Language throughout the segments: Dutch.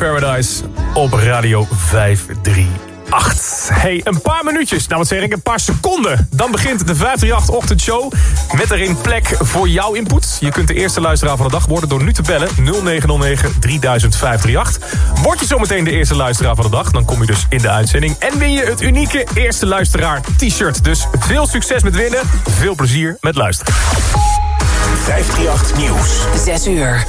Paradise op Radio 538. Hey, een paar minuutjes, nou wat zeg ik, een paar seconden. Dan begint de 538 ochtendshow met erin plek voor jouw input. Je kunt de eerste luisteraar van de dag worden door nu te bellen 0909 30538. Word je zometeen de eerste luisteraar van de dag, dan kom je dus in de uitzending. En win je het unieke eerste luisteraar t-shirt. Dus veel succes met winnen, veel plezier met luisteren. 538 Nieuws. 6 uur.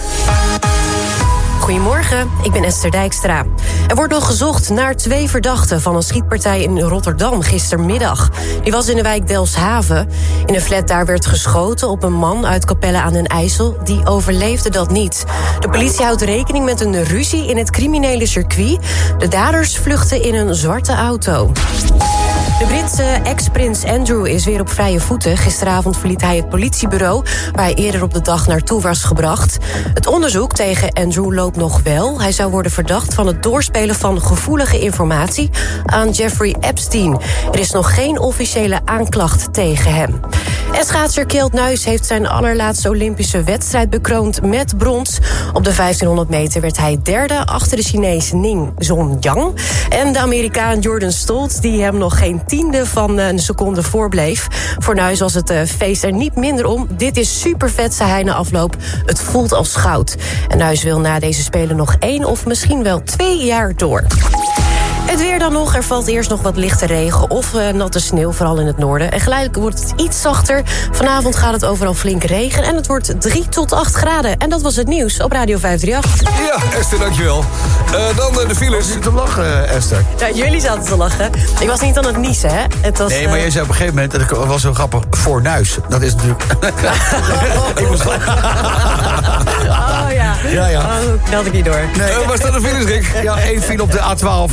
Goedemorgen, ik ben Esther Dijkstra. Er wordt nog gezocht naar twee verdachten van een schietpartij in Rotterdam gistermiddag. Die was in de wijk Delfshaven. In een flat daar werd geschoten op een man uit Capelle aan den IJssel. Die overleefde dat niet. De politie houdt rekening met een ruzie in het criminele circuit. De daders vluchten in een zwarte auto. De Britse ex-prins Andrew is weer op vrije voeten. Gisteravond verliet hij het politiebureau... waar hij eerder op de dag naartoe was gebracht. Het onderzoek tegen Andrew loopt nog wel. Hij zou worden verdacht van het doorspelen van gevoelige informatie... aan Jeffrey Epstein. Er is nog geen officiële aanklacht tegen hem. En schaatser Kjeld Nuis heeft zijn allerlaatste Olympische wedstrijd bekroond met brons. Op de 1500 meter werd hij derde achter de Chinese Ning Zhong-yang. En de Amerikaan Jordan Stoltz, die hem nog geen tiende van een seconde voorbleef. Voor Nuis was het eh, feest er niet minder om. Dit is super vet, zei afloop. Het voelt als goud. En Nuis wil na deze Spelen nog één of misschien wel twee jaar door. Het weer dan nog. Er valt eerst nog wat lichte regen of uh, natte sneeuw, vooral in het noorden. En geleidelijk wordt het iets zachter. Vanavond gaat het overal flink regen en het wordt 3 tot 8 graden. En dat was het nieuws op Radio 538. Ja, Esther, dankjewel. Uh, dan uh, de files. Je te lachen, Esther. Ja, jullie zaten te lachen. Ik was niet aan het niezen, hè? Het was, nee, maar jij zei op een gegeven moment, dat was zo grappig, fornuis. Dat is natuurlijk... ik moest Oh ja. Ja, ja. Oh, dat ik niet door. Nee. waar staan de files, Rick? Ja, één file op de A12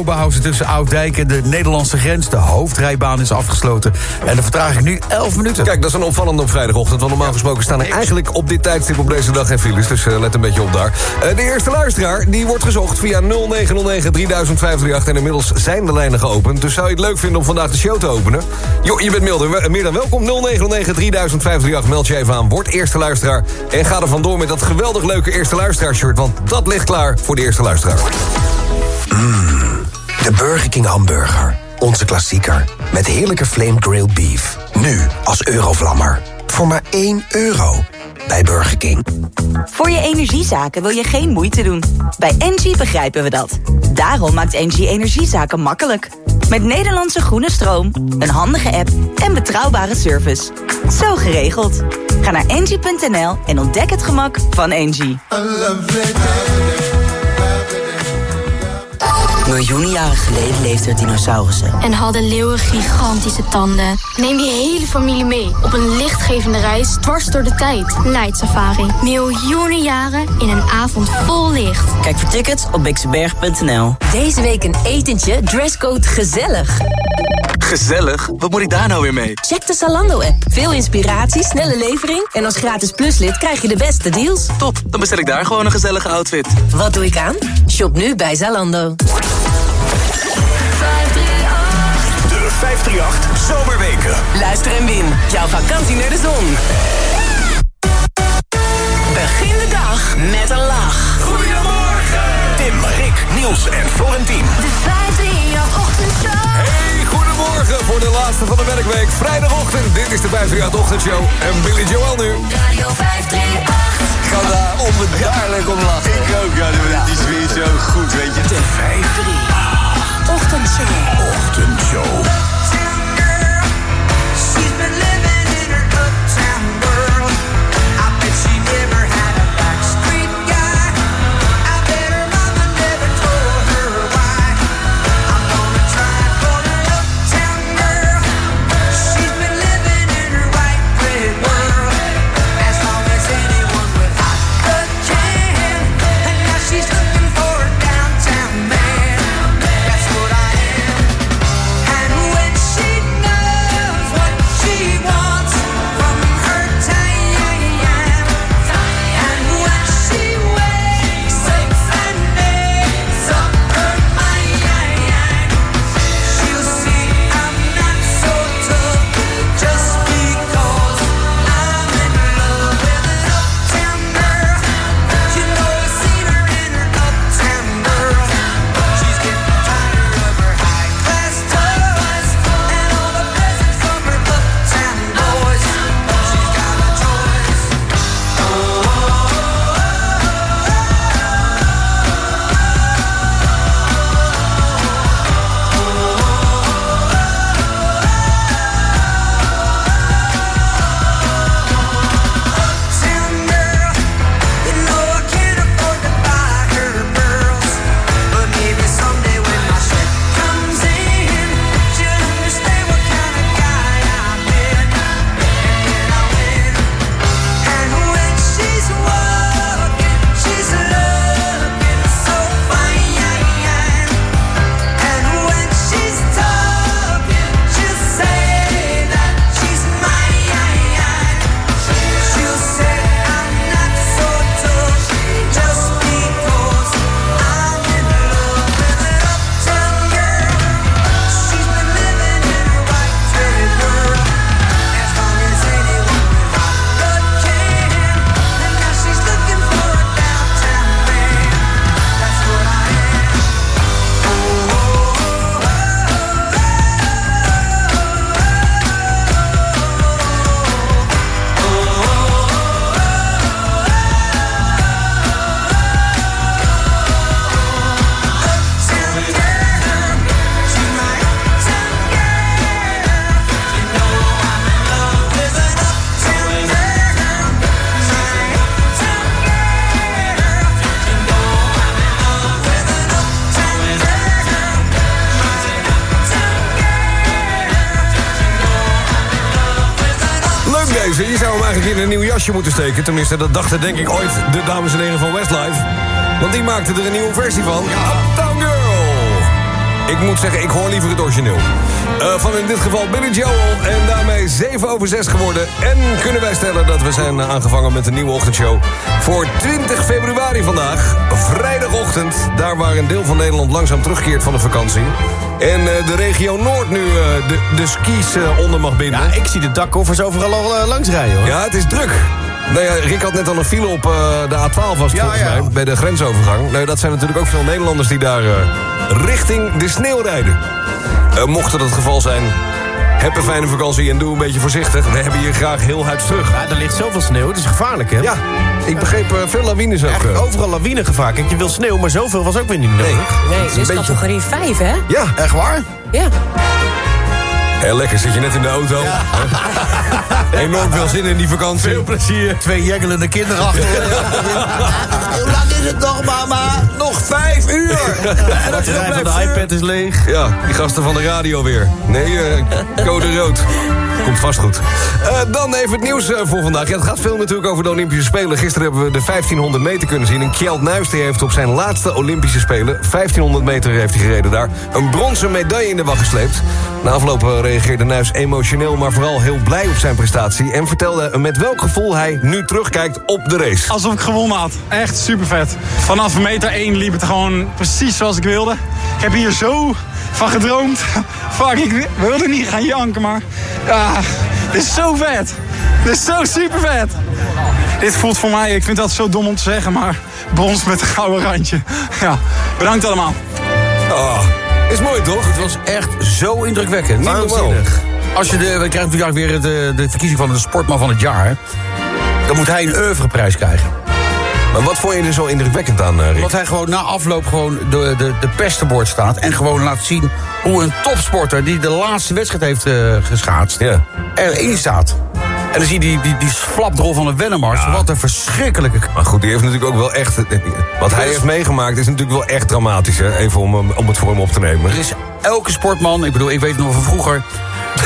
Arnhem-Oberhausen tussen Ouddijk en de Nederlandse grens. De hoofdrijbaan is afgesloten. En de vertraging nu 11 minuten. Kijk, dat is een opvallende op vrijdagochtend. Want normaal gesproken staan er eigenlijk op dit tijdstip op deze dag geen files. Dus uh, let een beetje op daar. Uh, de eerste luisteraar, die wordt gezocht via 0909 3058. En inmiddels zijn de lijnen geopend. Dus zou je het leuk vinden om vandaag de show te openen? Jo, je bent milder, meer dan welkom. 0909 3058. Meld je even aan, word eerste luisteraar. En ga er vandoor met dat geweldig leuke eerste luisteraar shirt. Want dat ligt klaar voor de eerste luisteraar. Mm, de Burger King hamburger. Onze klassieker. Met heerlijke flame grilled beef. Nu als eurovlammer. Voor maar 1 euro. Bij Burger King. Voor je energiezaken wil je geen moeite doen. Bij Engie begrijpen we dat. Daarom maakt Engie energiezaken makkelijk. Met Nederlandse groene stroom, een handige app en betrouwbare service. Zo geregeld. Ga naar engie.nl en ontdek het gemak van Engie. Miljoenen jaren geleden leefden er dinosaurussen. En hadden leeuwen gigantische tanden. Neem je hele familie mee op een lichtgevende reis dwars door de tijd. Night Safari. Miljoenen jaren in een avond vol licht. Kijk voor tickets op bixenberg.nl. Deze week een etentje, dresscode gezellig. Gezellig? Wat moet ik daar nou weer mee? Check de Zalando-app. Veel inspiratie, snelle levering... en als gratis pluslid krijg je de beste deals. Top, dan bestel ik daar gewoon een gezellige outfit. Wat doe ik aan? Shop nu bij Zalando. 538 Zomerweken. Luister en win. Jouw vakantie naar de zon. Begin de dag met een lach. Goedemorgen. Tim, Rick, Niels en Florentien. De 538 ochtendshow. Hey, goedemorgen voor de laatste van de werkweek. Vrijdagochtend, dit is de 538 ochtendshow. En Billy Joel nu. Radio 538. Ik kan daar onbedaarlijk om lachen. Ik ook, ja. Die is weer zo goed, weet je. De 538 Ochtendshow. Ochtendshow. Je zou hem eigenlijk in een nieuw jasje moeten steken. Tenminste, dat dachten denk ik ooit de dames en heren van Westlife. Want die maakten er een nieuwe versie van. Girl. Ik moet zeggen, ik hoor liever het origineel. Eh, van in dit geval Billy Joel. En daarmee 7 over 6 geworden. En kunnen wij stellen dat we zijn aangevangen met een nieuwe ochtendshow. Voor 20 februari vandaag. Vrijdagochtend. Daar waar een deel van Nederland langzaam terugkeert van de vakantie. En eh, de regio Noord nu eh, de, de skis onder mag binden. Ja, ik zie de dakkoffers overal al langs rijden, hoor. Ja, het is druk. Nou ja, Rick had net al een file op eh, de A12 was het Ja, volgens ja. mij, bij de grensovergang. Nou, dat zijn natuurlijk ook veel Nederlanders die daar eh, richting de sneeuw rijden. Eh, mocht dat het geval zijn, heb een fijne vakantie en doe een beetje voorzichtig. We hebben hier graag heel huids terug. Ja, er ligt zoveel sneeuw, het is gevaarlijk, hè? Ja, ik begreep eh, veel lawines ook. Eigenlijk eh. overal lawinegevaar. Kijk, je wil sneeuw, maar zoveel was ook weer niet nodig. Nee, Het is beetje- categorie 5, hè? Ja, Echt waar? Ja. heel lekker. Zit je net in de auto. Enorm veel zin in die vakantie. Veel plezier. Twee jeggelende kinderen achter. Hoe lang is het nog, mama? Nog vijf uur. De batterij van de iPad is leeg. Ja, die gasten van de radio weer. Nee, eh, code rood. Komt vast goed. Eh, dan even het nieuws eh, voor vandaag. Ja, het gaat veel natuurlijk over de Olympische Spelen. Gisteren hebben we de 1500 meter kunnen zien. En Kjeld Nuis die heeft op zijn laatste Olympische Spelen... 1500 meter heeft hij gereden daar. Een bronzen medaille in de wacht gesleept. Na afloop eh, reageerde Nuis emotioneel... maar vooral heel blij op zijn prestatie. En vertelde met welk gevoel hij nu terugkijkt op de race. Alsof ik gewonnen had. Echt super vet. Vanaf meter 1 liep het gewoon precies zoals ik wilde. Ik heb hier zo van gedroomd. Fuck, ik wilde niet gaan janken, maar... Ja, dit is zo vet. Dit is zo super vet. Dit voelt voor mij, ik vind dat zo dom om te zeggen, maar brons met een gouden randje. Ja, bedankt allemaal. Ah, is mooi toch? Het was echt zo indrukwekkend. Niet normaal. Waanzinnig. Als je de, we krijgen natuurlijk weer de, de verkiezing van de sportman van het jaar. Dan moet hij een oeuvreprijs krijgen. Maar wat vond je er zo indrukwekkend aan, eh, Rick? Omdat hij gewoon na afloop gewoon de, de, de pestenbord staat. En gewoon laat zien hoe een topsporter die de laatste wedstrijd heeft eh, geschaatst. Ja. erin staat. En dan zie je die, die, die flapdrol van de Wennemars. Wat een verschrikkelijke... Maar goed, die heeft natuurlijk ook wel echt... Wat hij heeft meegemaakt is natuurlijk wel echt dramatisch, hè? Even om, om het voor hem op te nemen. Er is elke sportman, ik bedoel, ik weet het nog van vroeger.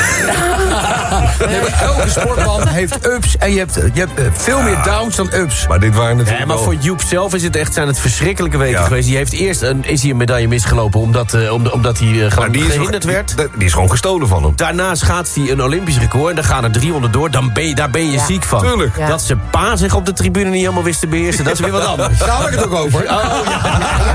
Nee, maar elke sportman heeft ups en je hebt, je hebt eh, veel meer downs dan ups. Maar dit waren natuurlijk Ja, maar voor Joep zelf is het echt, zijn het verschrikkelijke weken Ja. geweest. Die heeft eerst een, is hij een medaille misgelopen omdat, eh, om- omdat hij gewoon die is gehinderd werd. Die, die is gewoon gestolen van hem. Daarna schaatst hij een Olympisch record en dan gaan er 300 door. Dan ben je, daar ben je Ja. ziek van. Tuurlijk. Ja. Dat zijn pa zich op de tribune niet helemaal wist te beheersen, dat is weer wat anders. Daar had ik het ook over. Ja,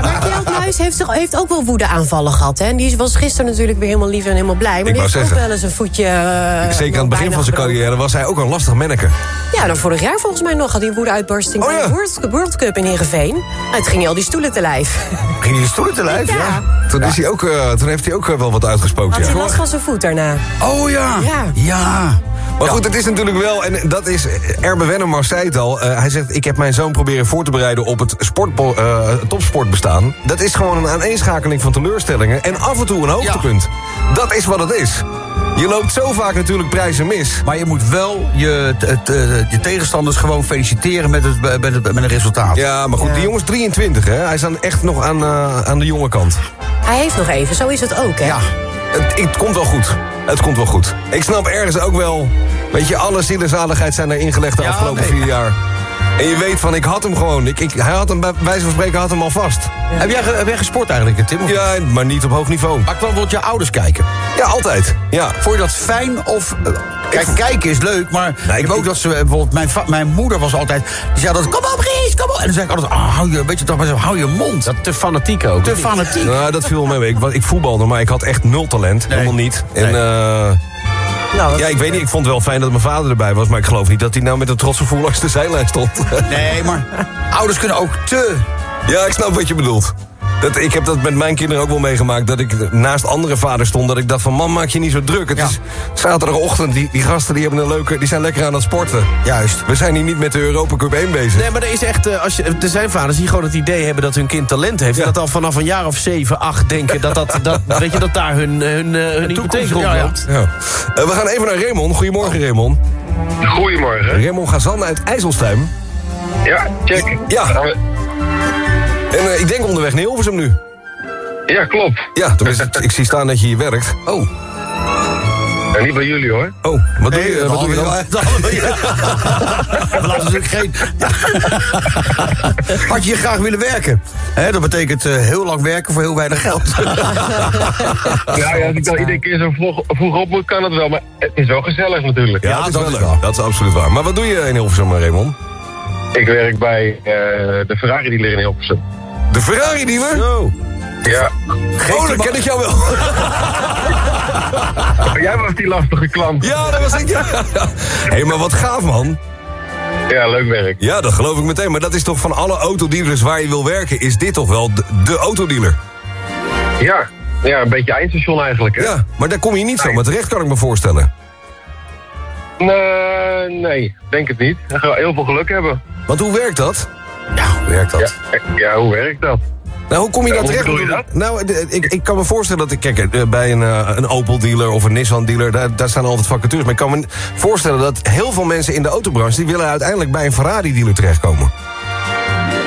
maar Kjeld Nuis heeft, ook wel woedeaanvallen gehad. Hè? En die was gisteren natuurlijk weer helemaal lief en helemaal blij. Maar Ik die wou heeft ook zeggen. wel eens een voetje... eh, Zeker aan het begin van zijn carrière was hij ook een lastig manneke. Ja, dan vorig jaar volgens mij nog had hij een woedeuitbarsting Oh, bij ja. de World, Cup in Heerenveen. Het ging al die stoelen te lijf. Ging hij de stoelen te lijf? Ja. Toen, is hij ook, eh, toen heeft hij ook eh, wel wat uitgespookt, Had ja. hij last van zijn voet daarna. Oh ja. Ja. Ja. Maar goed, het is natuurlijk wel, en dat is, Erbe Wennemars zei het al... eh, hij zegt, ik heb mijn zoon proberen voor te bereiden op het sportbo- eh, topsportbestaan. Dat is gewoon een aaneenschakeling van teleurstellingen... en af en toe een hoogtepunt. Dat is wat het is. Je loopt zo vaak natuurlijk prijzen mis. Maar je moet wel je, t- t- je tegenstanders gewoon feliciteren met, het, met, het, met een resultaat. Ja, maar goed, Ja. die jongens 23, hè? Hij is dan echt nog aan, eh, aan de jonge kant. Hij heeft nog even, zo is het ook, hè? Ja. Het, het komt wel goed. Het komt wel goed. Ik snap ergens ook wel... Weet je, alle ziel en zaligheid zijn er ingelegd de Ja, afgelopen nee. vier jaar. En je weet van, ik had hem gewoon. Ik, ik, hij had hem, bij wijze van spreken, had hem al vast. Heb, jij, heb jij gesport eigenlijk, Tim? Ja, maar niet op hoog niveau. Maar kwam bijvoorbeeld je ouders kijken. Ja, altijd. Ja. Vond je dat fijn of... eh, Kijk, kijken is leuk, maar Nee, ik heb ook dat ze... eh, Bijvoorbeeld, mijn, mijn moeder was altijd... Die zei altijd, kom op Ries, kom op. En dan zei ik altijd, ah, hou je, weet je toch, maar zo, hou je mond. Dat te fanatiek ook. Te fanatiek. Nou, dat viel me mee. Ik, ik voetbalde, maar ik had echt nul talent. Helemaal niet. En Nee. eh, Nou, ja, ik weet niet. Ik vond het wel fijn dat mijn vader erbij was. Maar ik geloof niet dat hij nou met een trotse gevoel langs de zijlijn stond. Nee, maar ouders kunnen ook te... ja, ik snap wat je bedoelt. Dat, ik heb dat met mijn kinderen ook wel meegemaakt. Dat ik naast andere vaders stond. Dat ik dacht van, man, maak je niet zo druk. Het Ja. is zaterdagochtend. Die, die gasten die hebben een leuke, die zijn lekker aan het sporten. Juist. We zijn hier niet met de Europa Cup 1 bezig. Nee, maar er is echt, eh, als je, er zijn vaders die gewoon het idee hebben dat hun kind talent heeft. Ja. En dat al vanaf een jaar of zeven, acht denken dat, dat, dat, weet je, dat daar hun, eh, hun, eh, hun hypotheek rondloopt. Ja. We gaan even naar Raymond. Goedemorgen, Raymond. Goedemorgen. Raymond Gazan uit IJsselstuim. Ja, check. Ja. En eh, ik denk onderweg naar Hilversum nu. Ja, klopt. Ja, tenminste, ik zie staan dat je hier werkt. Oh. En niet bij jullie hoor. Oh, wat doe je, dat wat doe je dan? hadden we- dat hadden we- ja. We laten natuurlijk geen... Had je hier graag willen werken? Hè, dat betekent eh, heel lang werken voor heel weinig geld. Ja, ja, als ik dan iedere keer zo vroeg, vroeg op moet, kan het wel. Maar het is wel gezellig natuurlijk. Ja, dat, is wel leuk. Dat is absoluut waar. Maar wat doe je in Hilversum, Raymond? Ik werk bij eh, de Ferrari dealer in Hilversum. De Ferrari dealer? Zo. Ja. Oh, dan ken ik jou wel. Jij was die lastige klant. Ja, dat was ik. Ja. Hé, maar wat gaaf, man. Ja, leuk werk. Ja, dat geloof ik meteen. Maar dat is toch van alle autodealers waar je wil werken... is dit toch wel de, de autodealer? Ja. ja, een beetje eindstation eigenlijk. Hè? Ja, maar daar kom je niet zomaar terecht, kan ik me voorstellen. Nee, nee, denk het niet. Dan gaan we heel veel geluk hebben. Want hoe werkt dat? Ja, hoe werkt dat? Ja, ja hoe werkt dat? Nou, hoe kom je Ja, hoe terecht? je dat? Nou, ik, ik kan me voorstellen dat ik... Kijk, eh, bij een, eh, een Opel-dealer of een Nissan-dealer... Daar, daar staan altijd vacatures. Maar ik kan me voorstellen dat heel veel mensen in de autobranche... die willen uiteindelijk bij een Ferrari-dealer terechtkomen.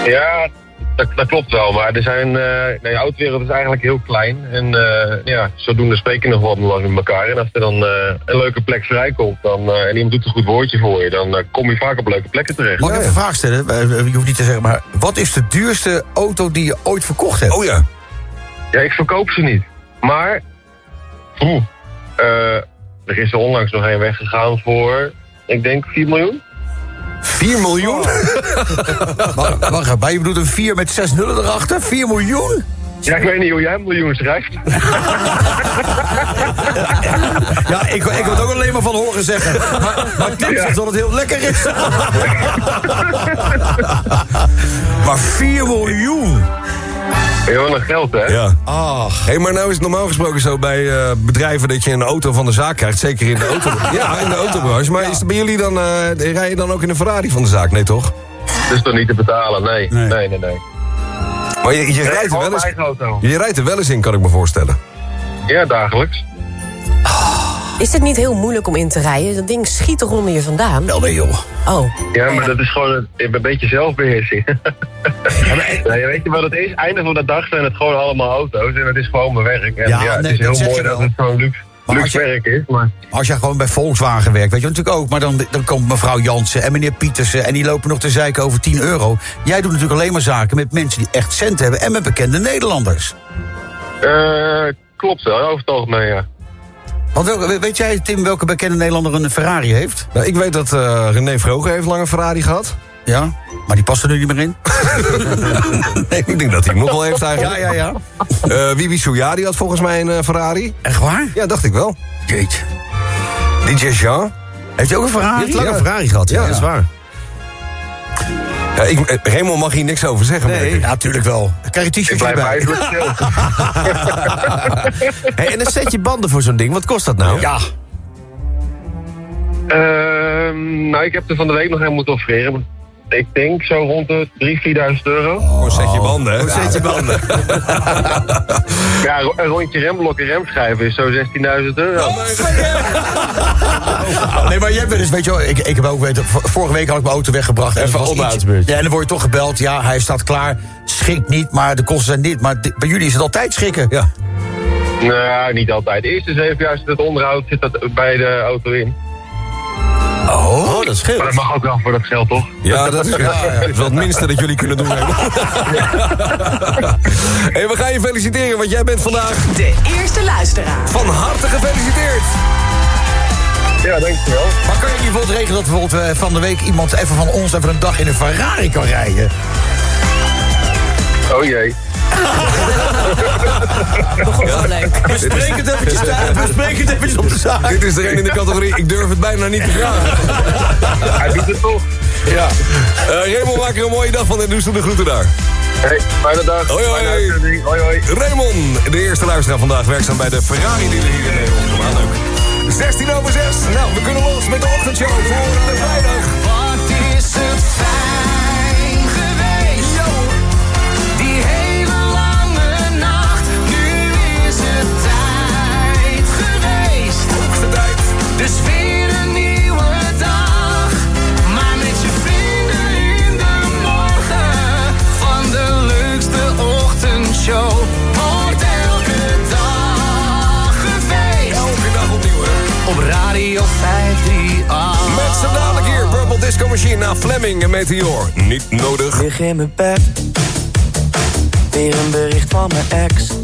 Ja, dat, dat klopt wel. Maar er zijn, eh nee, de autowereld is eigenlijk heel klein. En eh, ja, zodoende spreek je nog wel lang met elkaar. En als er dan eh, een leuke plek vrijkomt dan, eh, en iemand doet een goed woordje voor je... dan eh, kom je vaak op leuke plekken terecht. Mag ik even een vraag stellen? Eh, Je hoeft niet te zeggen, maar wat is de duurste auto die je ooit verkocht hebt? Oh ja. Ja, ik verkoop ze niet. Maar, oeh, eh, er is er onlangs nog een weggegaan voor, ik denk 4 miljoen. 4 miljoen? Wacht, wacht even, je bedoelt een 4 met 6 nullen erachter? 4 miljoen? Ja, ik weet niet hoe jij een miljoen schrijft. Ja, ik, ik wil het ook alleen maar van horen zeggen. Maar, maar Tim zegt dat het heel lekker is. maar 4 miljoen? Heel erg geld, hè? Ja. Ach. Hé, maar nou is het normaal gesproken zo bij eh, bedrijven... dat je een auto van de zaak krijgt, zeker in de, auto, ja, in de autobranche. Maar is het bij jullie dan, eh rij je dan ook in een Ferrari van de zaak? Nee, toch? Dat is toch niet te betalen? Nee, nee, nee. nee, Maar je, je, Nee, rijdt er wel eens, auto. je rijdt er wel eens in, kan ik me voorstellen. Ja, dagelijks. Is het niet heel moeilijk om in te rijden? Dat ding schiet toch onder je vandaan? Wel nee, joh. Oh. Ja, maar dat is gewoon een, een beetje zelfbeheersing. ja, je weet je wat het is? Einde van de dag zijn het gewoon allemaal auto's en het is gewoon mijn werk. En Ja, ja, het nee, is heel mooi je dat het zo'n luxe, Maar luxe als je- werk is, maar... Als jij gewoon bij Volkswagen werkt, weet je natuurlijk ook. Maar dan, dan komt mevrouw Jansen en meneer Pietersen... en die lopen nog te zeiken over 10 euro. Jij doet natuurlijk alleen maar zaken met mensen die echt cent hebben... en met bekende Nederlanders. Eh, klopt wel, over het algemeen, ja. Want welke, weet jij, Tim, welke bekende Nederlander een Ferrari heeft? Nou, ik weet dat eh, René Vroger heeft lang een Ferrari gehad. Ja, maar die past er nu niet meer in. Nee, ik denk dat hij nog wel heeft eigenlijk. Ja, ja, ja. Wibi Souya, die had volgens mij een eh, Ferrari. Echt waar? Ja, dacht ik wel. Jeetje. DJ Jean. Heeft hij ook een Ferrari? Heeft lang een Ferrari gehad, ja, dat is waar. Ja, ik, eh, Raymond mag hier niks over zeggen. Nee. ik. Ja, natuurlijk wel. Krijg je Ik t-shirtje blijf erbij. eigenlijk stil. Hey, en een setje banden voor zo'n ding, wat kost dat nou? Ja, Ehm, nou, ik heb er van de week nog een moeten offreren. Ik denk zo rond de 3.000, 4.000 euro. Gewoon een setje banden, hè? Een setje banden. Ja, een rondje remblok en remschijven is zo 16.000 euro. nee, maar jij bent dus, weet je wel, ik, ik heb ook weten, vorige week had ik mijn auto weggebracht. en Even onderhoudsbeurt. iets- Ja, en dan word je toch gebeld, ja, hij staat klaar, schikt niet, maar de kosten zijn dit. Maar bij jullie is het altijd schikken. Ja. Nou, niet altijd. De eerste zeven jaar zit het onderhoud zit dat bij de auto in. Oh, Oh, dat scheelt. Maar dat mag ook wel voor dat geld, toch? Ja, dat is, dat is wel het minste dat jullie kunnen doen. Raymond. hey, we gaan je feliciteren, want jij bent vandaag De eerste luisteraar. van harte gefeliciteerd. Ja, dankjewel. Maar kan je bijvoorbeeld regelen dat bijvoorbeeld eh, van de week iemand even van ons even een dag in een Ferrari kan rijden? Oh jee. Begon leuk. We spreken het eventjes thuis, we spreken het eventjes op de zaak. Dit is er een in de categorie, ik durf het bijna niet te vragen. Hij doet het toch? Ja. Eh Raymond, maak er een mooie dag van en doe ze de groeten daar. Hey, fijne dag. Hoi, hoi. Fijne. Hoi, hoi. Raymond, de eerste luisteraar vandaag, werkzaam bij de Ferrari dealer hier in Nederland. Kom aan, leuk. 16 over 6. Nou, we kunnen los met de ochtendshow voor de vrijdag. Wat is het fijn Dus is weer een nieuwe dag. Maar met je vrienden in de morgen. Van de leukste ochtendshow hoort elke dag Elke dag opnieuw op Radio 5D. Met z'n dadelijk hier, Bubble Disco Machine na Fleming en Meteor. Niet nodig. Ik begin mijn pet. Weer een bericht van mijn ex.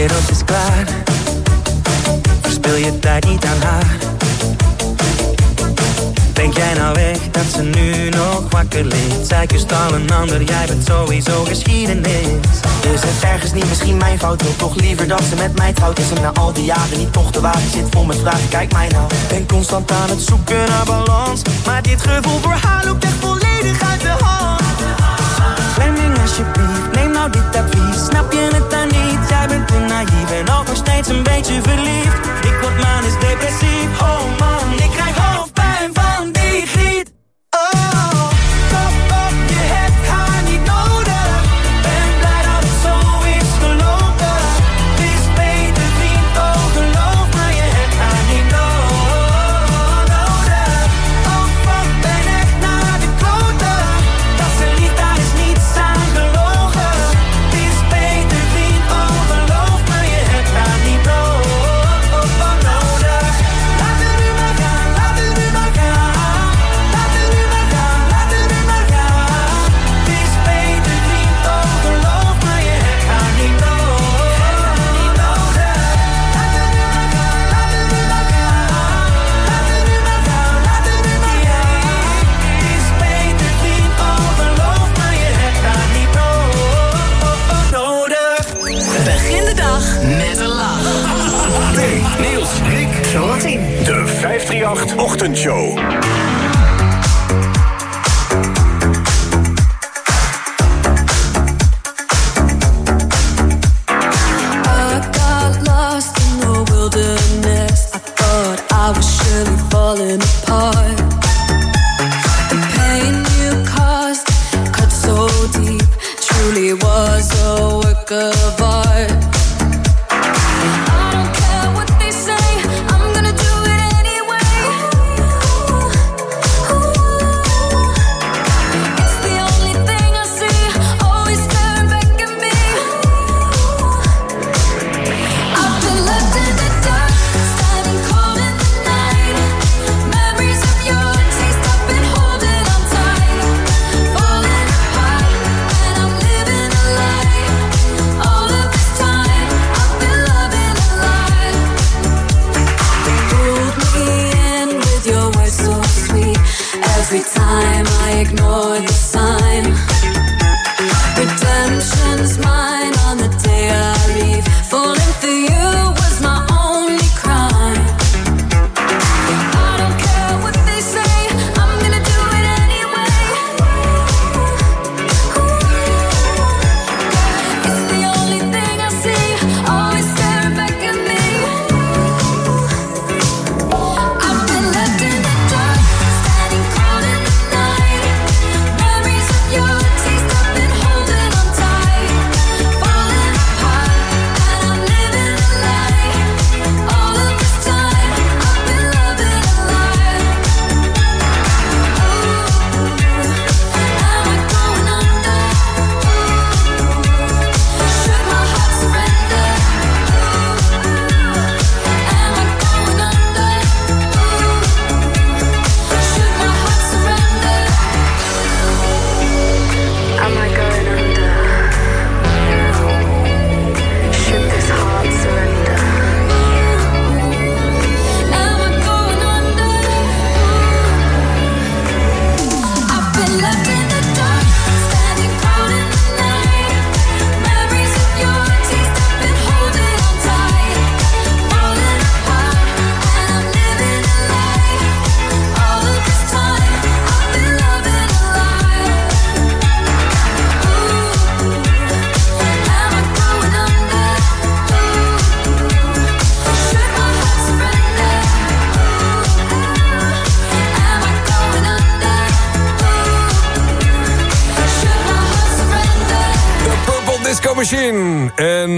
wereld is klaar. Verspil je tijd niet aan haar. Denk jij nou weg dat ze nu nog wakker ligt? Zij kust al een ander, jij bent sowieso geschiedenis. Is het ergens niet misschien mijn fout? Wil toch liever dat ze met mij trouwt? Is ze na al die jaren niet toch te wagen zit vol met vragen? Kijk mij nou. Ben constant aan het zoeken naar balans. Maar dit gevoel voor haar loopt echt volledig uit de hand. Fleming alsjeblieft, neem nou dit advies. Snap je het ben te naïef en ook nog steeds een beetje verliefd. Ik word manisch depressief, oh man, ik krijg Ochtend Show.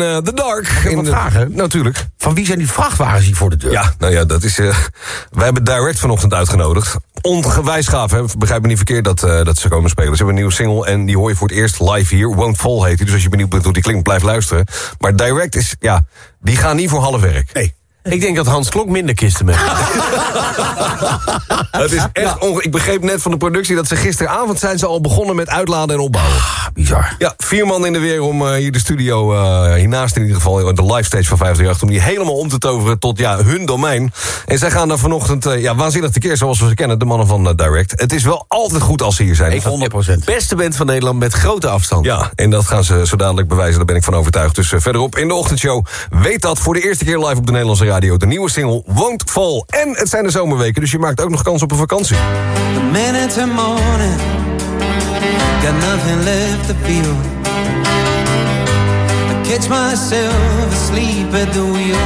En eh, The Dark. ik wat vragen? Natuurlijk. Van wie zijn die vrachtwagens hier voor de deur? Ja, nou ja, dat is... eh wij hebben Direct vanochtend uitgenodigd. Ongewijs gaaf, hè? Begrijp me niet verkeerd dat, eh, dat ze komen spelen. Ze hebben een nieuwe single en die hoor je voor het eerst live hier. Won't Fall heet die, dus als je benieuwd bent hoe die klinkt, blijf luisteren. Maar Direct is, ja, die gaan niet voor half werk. Nee. Ik denk dat Hans Klok minder kisten met. Het is echt onge- Ik begreep net van de productie dat ze gisteravond zijn ze al begonnen met uitladen en opbouwen. bizar. Ja, vier man in de weer om eh, hier de studio, eh, hiernaast in ieder geval, de live stage van 538, om die helemaal om te toveren tot ja, hun domein. En zij gaan dan vanochtend eh, ja, waanzinnig tekeer, zoals we ze kennen, de mannen van Direct. Het is wel altijd goed als ze hier zijn. 100%. Beste band van Nederland met grote afstand. Ja, en dat gaan ze zo dadelijk bewijzen, daar ben ik van overtuigd. Dus verderop in de ochtendshow, weet dat voor de eerste keer live op de Nederlandse radio. De nieuwe single Won't Fall. En het zijn de zomerweken, dus je maakt ook nog kans op een vakantie. The morning, got nothing left to feel. I catch myself asleep at the wheel.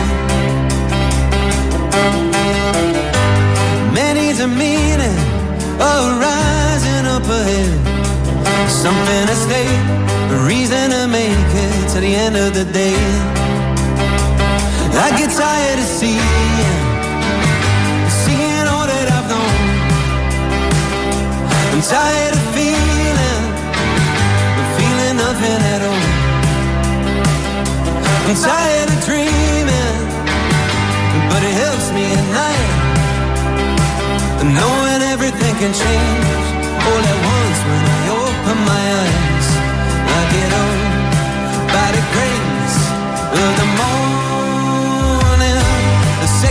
Many's a meaning of rising up ahead. Something to stay, a reason to make it to the end of the day. I get tired of seeing, seeing all that I've known. I'm tired of feeling, feeling nothing at all. I'm tired of dreaming, but it helps me at night. Knowing everything can change all at once when I open my eyes.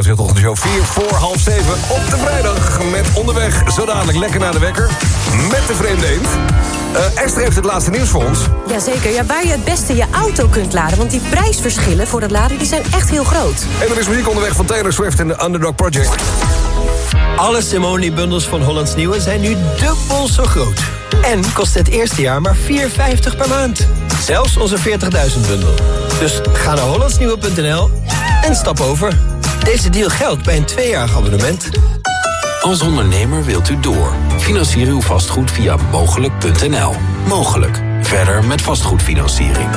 show 4 voor half 7 op de vrijdag. Met onderweg zo dadelijk lekker naar de wekker. Met de vreemde eend. Eh, Esther heeft het laatste nieuws voor ons. Jazeker, ja, waar je het beste je auto kunt laden. Want die prijsverschillen voor het laden die zijn echt heel groot. En dan is muziek onderweg van Taylor Swift en de Underdog Project. Alle Simone-bundels van Hollands Nieuwe zijn nu dubbel zo groot. En kost het eerste jaar maar 4,50 per maand. Zelfs onze 40.000-bundel. Dus ga naar hollandsnieuwe.nl en stap over. Deze deal geldt bij een tweejarig abonnement. Als ondernemer wilt u door. Financier uw vastgoed via mogelijk.nl. Mogelijk. Verder met vastgoedfinanciering.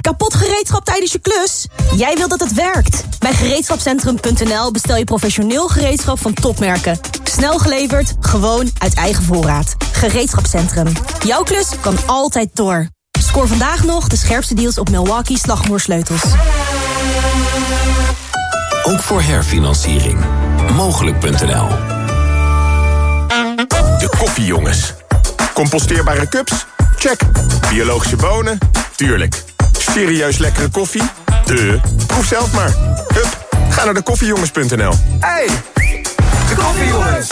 Kapot gereedschap tijdens je klus? Jij wilt dat het werkt. Bij gereedschapcentrum.nl bestel je professioneel gereedschap van topmerken. Snel geleverd, gewoon uit eigen voorraad. Gereedschapcentrum. Jouw klus kan altijd door. Scoor vandaag nog de scherpste deals op Milwaukee slagmoersleutels. Ook voor herfinanciering. Mogelijk.nl. De koffiejongens. Composteerbare cups? Check. Biologische bonen? Tuurlijk. Serieus lekkere koffie? De. Proef zelf maar. Hup, Ga naar de koffiejongens.nl. Hey, de koffiejongens.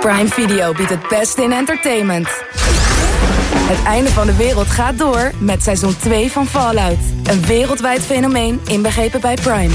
Prime Video biedt het beste in entertainment. Het einde van de wereld gaat door met seizoen 2 van Fallout. Een wereldwijd fenomeen inbegrepen bij Prime.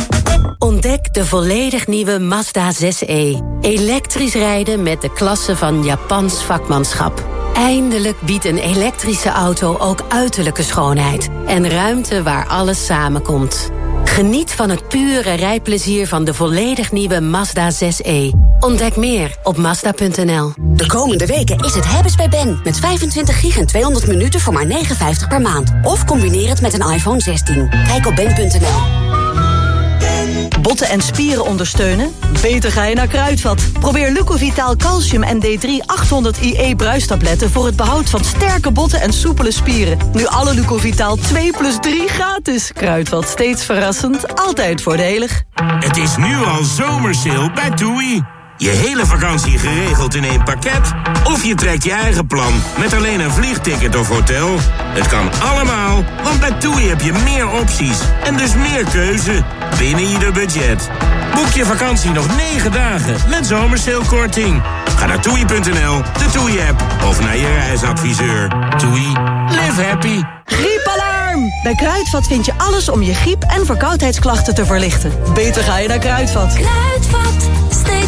Ontdek de volledig nieuwe Mazda 6e. Elektrisch rijden met de klasse van Japans vakmanschap. Eindelijk biedt een elektrische auto ook uiterlijke schoonheid. En ruimte waar alles samenkomt. Geniet van het pure rijplezier van de volledig nieuwe Mazda 6e. Ontdek meer op Mazda.nl. De komende weken is het hebben's bij Ben. Met 25 gig en 200 minuten voor maar 59 per maand. Of combineer het met een iPhone 16. Kijk op ben.nl. Botten en spieren ondersteunen? Beter ga je naar Kruidvat. Probeer Lucovitaal Calcium en D3 800 IE bruistabletten... voor het behoud van sterke botten en soepele spieren. Nu alle Lucovitaal 2 plus 3 gratis. Kruidvat, steeds verrassend, altijd voordelig. Het is nu al zomersale bij TUI. Je hele vakantie geregeld in één pakket? Of je trekt je eigen plan met alleen een vliegticket of hotel? Het kan allemaal, want bij TUI heb je meer opties en dus meer keuze binnen ieder budget. Boek je vakantie nog 9 dagen met zomersalekorting. Ga naar toei.nl, de TUI-app of naar je reisadviseur. TUI, live happy. Griepalarm! Bij Kruidvat vind je alles om je griep- en verkoudheidsklachten te verlichten. Beter ga je naar Kruidvat. Kruidvat, steeds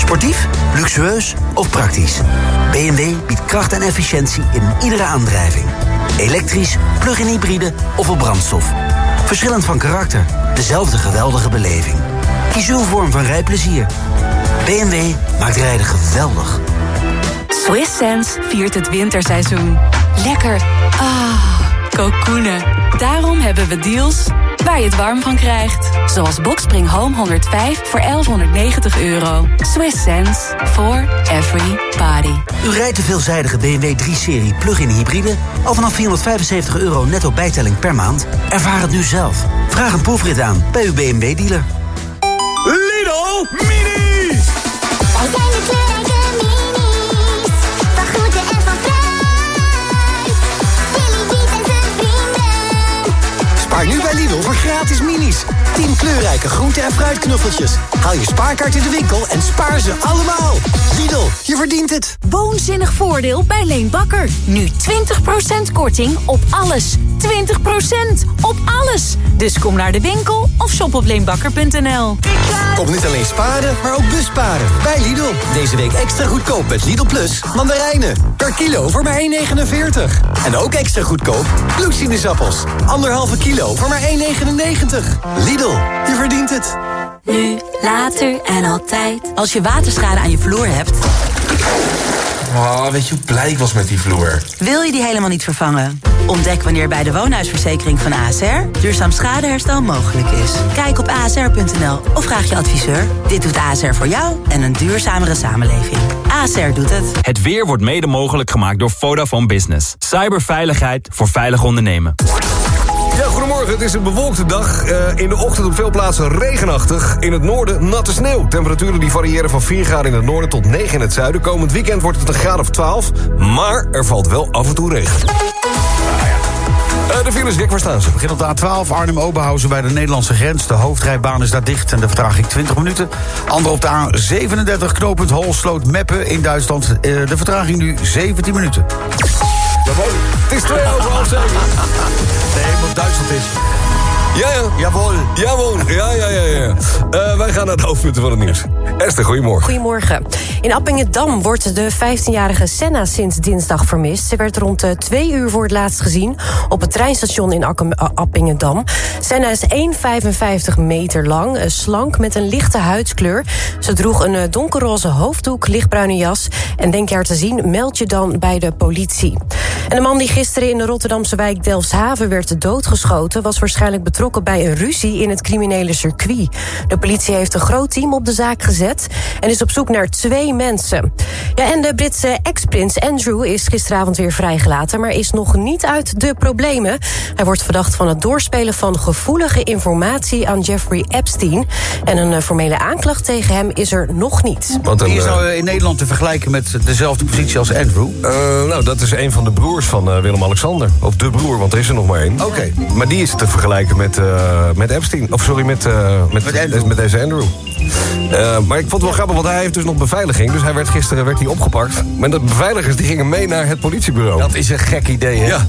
Sportief, luxueus of praktisch? BMW biedt kracht en efficiëntie in iedere aandrijving. Elektrisch, plug-in hybride of op brandstof. Verschillend van karakter, dezelfde geweldige beleving. Kies uw vorm van rijplezier. BMW maakt rijden geweldig. Swiss Sense viert het winterseizoen. Lekker. Ah, kokoenen. Daarom hebben we deals waar je het warm van krijgt. Zoals Boxspring Home 105 voor 1190 euro. Swiss sense for every body. U rijdt de veelzijdige BMW 3-serie plug-in hybride... al vanaf 475 euro netto bijtelling per maand? Ervaar het nu zelf. Vraag een proefrit aan bij uw BMW-dealer. Lidl Mini! Wij zijn de kleurrijke minis. Van groente en van fruit. Spaar nu bij Lidl voor gratis minis. 10 kleurrijke groente- en fruitknuffeltjes. Haal je spaarkaart in de winkel en spaar ze allemaal. Lidl, je verdient het. Woonzinnig voordeel bij Leen Bakker. Nu 20% korting op alles. 20% op alles. Dus kom naar de winkel of shop op leenbakker.nl. Kom niet alleen sparen, maar ook busparen. Bij Lidl. Deze week extra goedkoop met Lidl Plus mandarijnen. Per kilo voor maar 1,49. En ook extra goedkoop bloedsinusappels. Anderhalve kilo voor maar 1,99. Lidl, je verdient het. Nu, later en altijd. Als je waterschade aan je vloer hebt... Oh, weet je hoe blij ik was met die vloer? Wil je die helemaal niet vervangen? Ontdek wanneer bij de woonhuisverzekering van ASR... duurzaam schadeherstel mogelijk is. Kijk op asr.nl of vraag je adviseur. Dit doet ASR voor jou en een duurzamere samenleving. ASR doet het. Het weer wordt mede mogelijk gemaakt door Vodafone Business. Cyberveiligheid voor veilig ondernemen. Ja, goedemorgen. Het is een bewolkte dag. Uh, in de ochtend op veel plaatsen regenachtig. In het noorden natte sneeuw. Temperaturen die variëren van 4 graden in het noorden tot 9 in het zuiden. Komend weekend wordt het een graad of 12. Maar er valt wel af en toe regen. Uh, de files, Rick, waar staan ze? Begin op de A12 Arnhem-Oberhausen bij de Nederlandse grens. De hoofdrijbaan is daar dicht en de vertraging 20 minuten. Ander op de A37 knooppunt Holsloot-Meppen in Duitsland. Uh, de vertraging nu 17 minuten. Jawohl, het is 2 over half 7. Nee, want Duitsland is. Ja, ja. Jawel. Jawel. Ja, ja, ja, ja. Eh, wij gaan naar de hoofdpunten van het nieuws. Esther, goedemorgen. Goedemorgen. In Appingedam wordt de 15-jarige Senna sinds dinsdag vermist. Ze werd rond eh, twee uur voor het laatst gezien op het treinstation in Appingedam. Senna is 1,55 meter lang, eh, slank met een lichte huidskleur. Ze droeg een donkerroze hoofddoek, lichtbruine jas. En denk je haar te zien, meld je dan bij de politie. En de man die gisteren in de Rotterdamse wijk Delfshaven werd doodgeschoten... was waarschijnlijk betrokken bij een ruzie in het criminele circuit. De politie heeft een groot team op de zaak gezet... en is op zoek naar twee mensen. Ja, en de Britse ex-prins Andrew is gisteravond weer vrijgelaten... maar is nog niet uit de problemen. Hij wordt verdacht van het doorspelen van gevoelige informatie... aan Jeffrey Epstein. En een eh, formele aanklacht tegen hem is er nog niet. Want Wie is eh, nou eh, in Nederland te vergelijken met dezelfde positie als Andrew? eh, nou, dat is een van de broers van Willem-Alexander. Of de broer, want er is er nog maar één. Oké. Maar die is te vergelijken met, eh, met Epstein. Of sorry, met, eh, met, Met met deze Andrew. Eh, maar ik vond het wel grappig, want hij heeft dus nog beveiliging. Dus hij werd gisteren werd hij opgepakt. Maar de beveiligers die gingen mee naar het politiebureau. Dat is een gek idee, hè? Ja.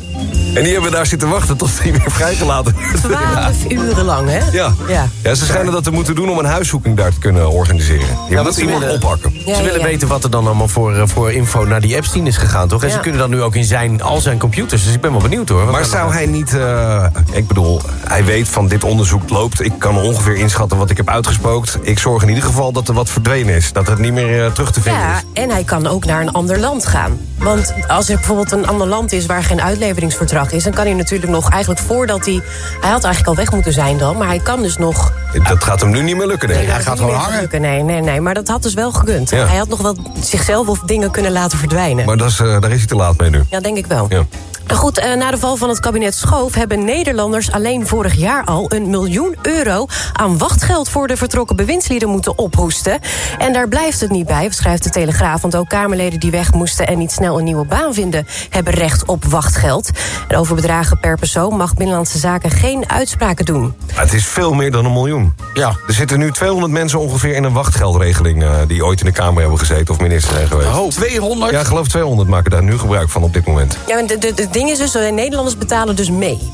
En die hebben daar zitten wachten tot hij weer vrijgelaten werd. Twaalf uren lang, hè? Ja. Ja. ja, ze schijnen dat te moeten doen om een huiszoeking daar te kunnen organiseren. Je Ja, moet iemand willen- oppakken. Ja, ze willen ja. weten wat er dan allemaal voor, eh, voor info naar die Epstein is gegaan, toch? En Ja. ze kunnen dan nu ook in zijn, al zijn computers. Dus ik ben wel benieuwd, hoor. Wat Maar zou hij niet... eh, ik bedoel, hij weet van dit onderzoek loopt. Ik kan ongeveer inschatten wat ik heb uitgespookt. Ik zorg in ieder geval dat er wat verdwenen is. Dat het niet meer eh, terug te vinden Ja, is. en hij kan ook naar een ander land gaan. Want als er bijvoorbeeld een ander land is waar geen uitleveringsverdrag is... dan kan hij natuurlijk nog eigenlijk voordat hij... Hij had eigenlijk al weg moeten zijn dan, maar hij kan dus nog... Dat gaat hem nu niet meer lukken, ik. Dat is niet meer gelukken. Nee, nee, nee, maar dat had dus wel gekund. Ja. Hij had nog wel zichzelf of dingen kunnen laten verdwijnen. Maar dat is, eh, daar is hij te laat mee nu. Ja, denk ik wel. Ja. Nou Goed, eh, na de val van het kabinet Schoof hebben Nederlanders alleen vorig jaar al een miljoen euro aan wachtgeld voor de vertrokken bewindslieden moeten ophoesten. En daar blijft het niet bij, schrijft de Telegraaf. Want ook Kamerleden die weg moesten en niet snel een nieuwe baan vinden, hebben recht op wachtgeld. En over bedragen per persoon mag Binnenlandse Zaken geen uitspraken doen. Maar het is veel meer dan een miljoen. Ja. Er zitten nu 200 mensen ongeveer in een wachtgeldregeling... eh, die ooit in de Kamer hebben gezeten of minister zijn geweest. Oh, 200? Ja, ik geloof 200 maken daar nu gebruik van op dit moment. Ja, de- het ding is dus, eh, Nederlanders betalen dus mee.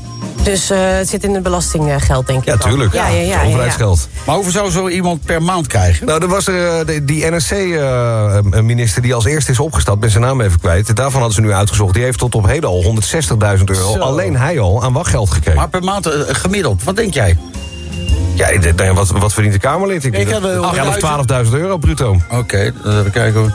Dus eh, het zit in het belastinggeld, denk ik. Ja, dan. tuurlijk. Ja, ja, ja, ja, ja. Overheidsgeld. Maar hoeveel zou zo iemand per maand krijgen? Nou, er was er eh, de- die NSC-minister die als eerste is opgestapt. ben zijn naam even kwijt. Daarvan hadden ze nu uitgezocht. Die heeft tot op heden al 160.000 euro. Zo. Alleen hij al aan wachtgeld gekregen. Maar per maand eh, gemiddeld, wat denk jij? Ja, nou ja, wat, wat verdient de Kamerlid? Ik Ik denk had, dat- eh, 11.000, 12.000 euro bruto. Oké, dan even kijken. hoor.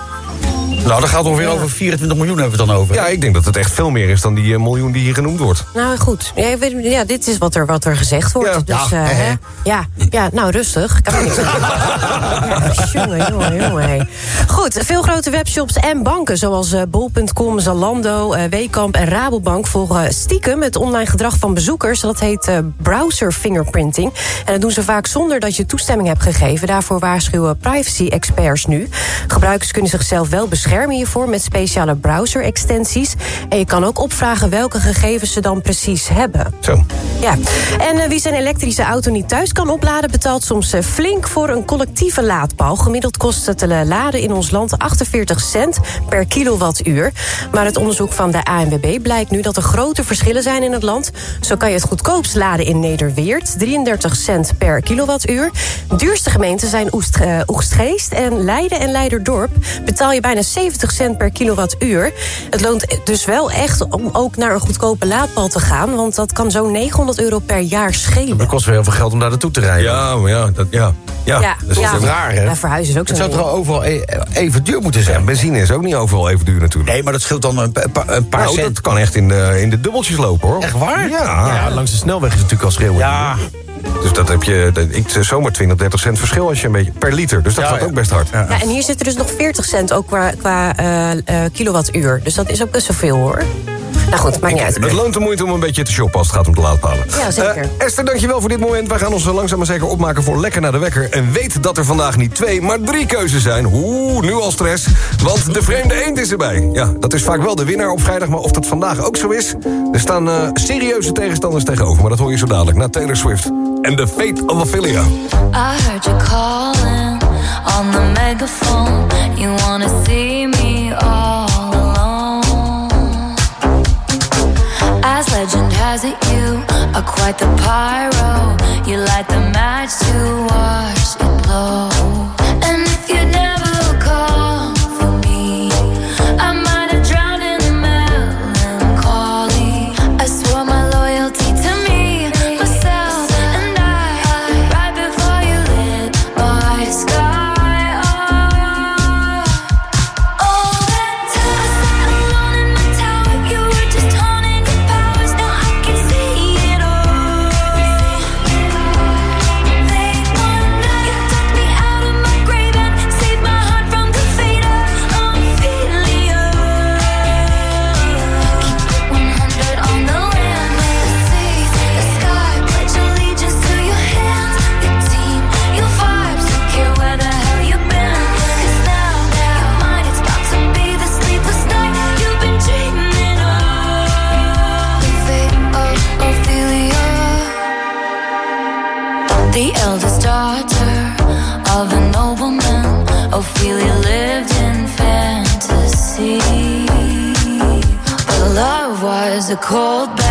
Nou, dat gaat ongeveer over 24 miljoen hebben we het dan over. Ja, ik denk dat het echt veel meer is dan die eh, miljoen die hier genoemd wordt. Nou goed, ja, ik weet- ja, dit is wat er, wat er gezegd wordt. Ja. dus, Ja, eh, ja, ja, nou rustig. Ik kan niks jongen, jongen. Goed, veel grote webshops en banken... zoals eh, bol.com, Zalando, eh Wekamp en Rabobank... volgen stiekem het online gedrag van bezoekers. Dat heet eh, browser fingerprinting. En dat doen ze vaak zonder dat je toestemming hebt gegeven. Daarvoor waarschuwen privacy-experts nu. Gebruikers kunnen zichzelf wel beschermen hiervoor... met speciale browser-extensies. En je kan ook opvragen welke gegevens ze dan precies hebben. Zo. Ja, en eh, wie zijn elektrische auto niet thuis kan opladen... betaalt soms eh, flink voor een collectieve laadpaal. Gemiddeld kost het eh, laden in ons land 48 cent per kilowattuur. Maar het onderzoek van de ANWB blijkt nu dat er grote verschillen zijn in het land. Zo kan je het goedkoopst laden in Nederweert, 33 cent per kilowattuur. Duurste gemeenten zijn Oest, eh, Oegstgeest en Leiden en Leiderdorp. Betaal je bijna 70 cent per kilowattuur. Het loont dus wel echt om ook naar een goedkope laadpaal te gaan... want dat kan zo'n 900 euro per jaar schelen. Het kost weer heel veel geld om daar naartoe te rijden. Ja, maar ja, dat, ja. ja. Ja, dat is ja. toch raar, hè? Ja, verhuizen is ook Het zo. zou toch overal e- even duur moeten zijn? Benzine is ook niet overal even duur natuurlijk. Nee, maar dat scheelt dan een, pa- pa- een paar Nou, cent. dat kan echt in de, in de dubbeltjes lopen, hoor. Echt waar? Ja. Ja, langs de snelweg is het natuurlijk al schreeuwen. Ja, Dus dat heb je, dat- ik zomaar 20, 30 cent verschil als je een beetje per liter. Dus dat Ja, gaat ook best hard. Ja, en hier zit er dus nog 40 cent ook qua, qua eh, eh, kilowattuur. Dus dat is ook best zoveel hoor. Nou goed, maakt niet uit. Het loont de moeite om een beetje te shoppen als het gaat om de laadpalen. Ja, zeker. Eh, Esther, dankjewel voor dit moment. Wij gaan ons zo langzaam maar zeker opmaken voor Lekker naar de Wekker. En weet dat er vandaag niet twee, maar drie keuzes zijn. Oeh, nu al stress. Want de vreemde eend is erbij. Ja, dat is vaak wel de winnaar op vrijdag. Maar of dat vandaag ook zo is... Er staan eh, serieuze tegenstanders tegenover. Maar dat hoor je zo dadelijk. Na Taylor Swift en The Fate of Ophelia. I heard you calling on the megaphone. You wanna see me all As it, you are quite the pyro. You light the match to watch it blow. And if you cold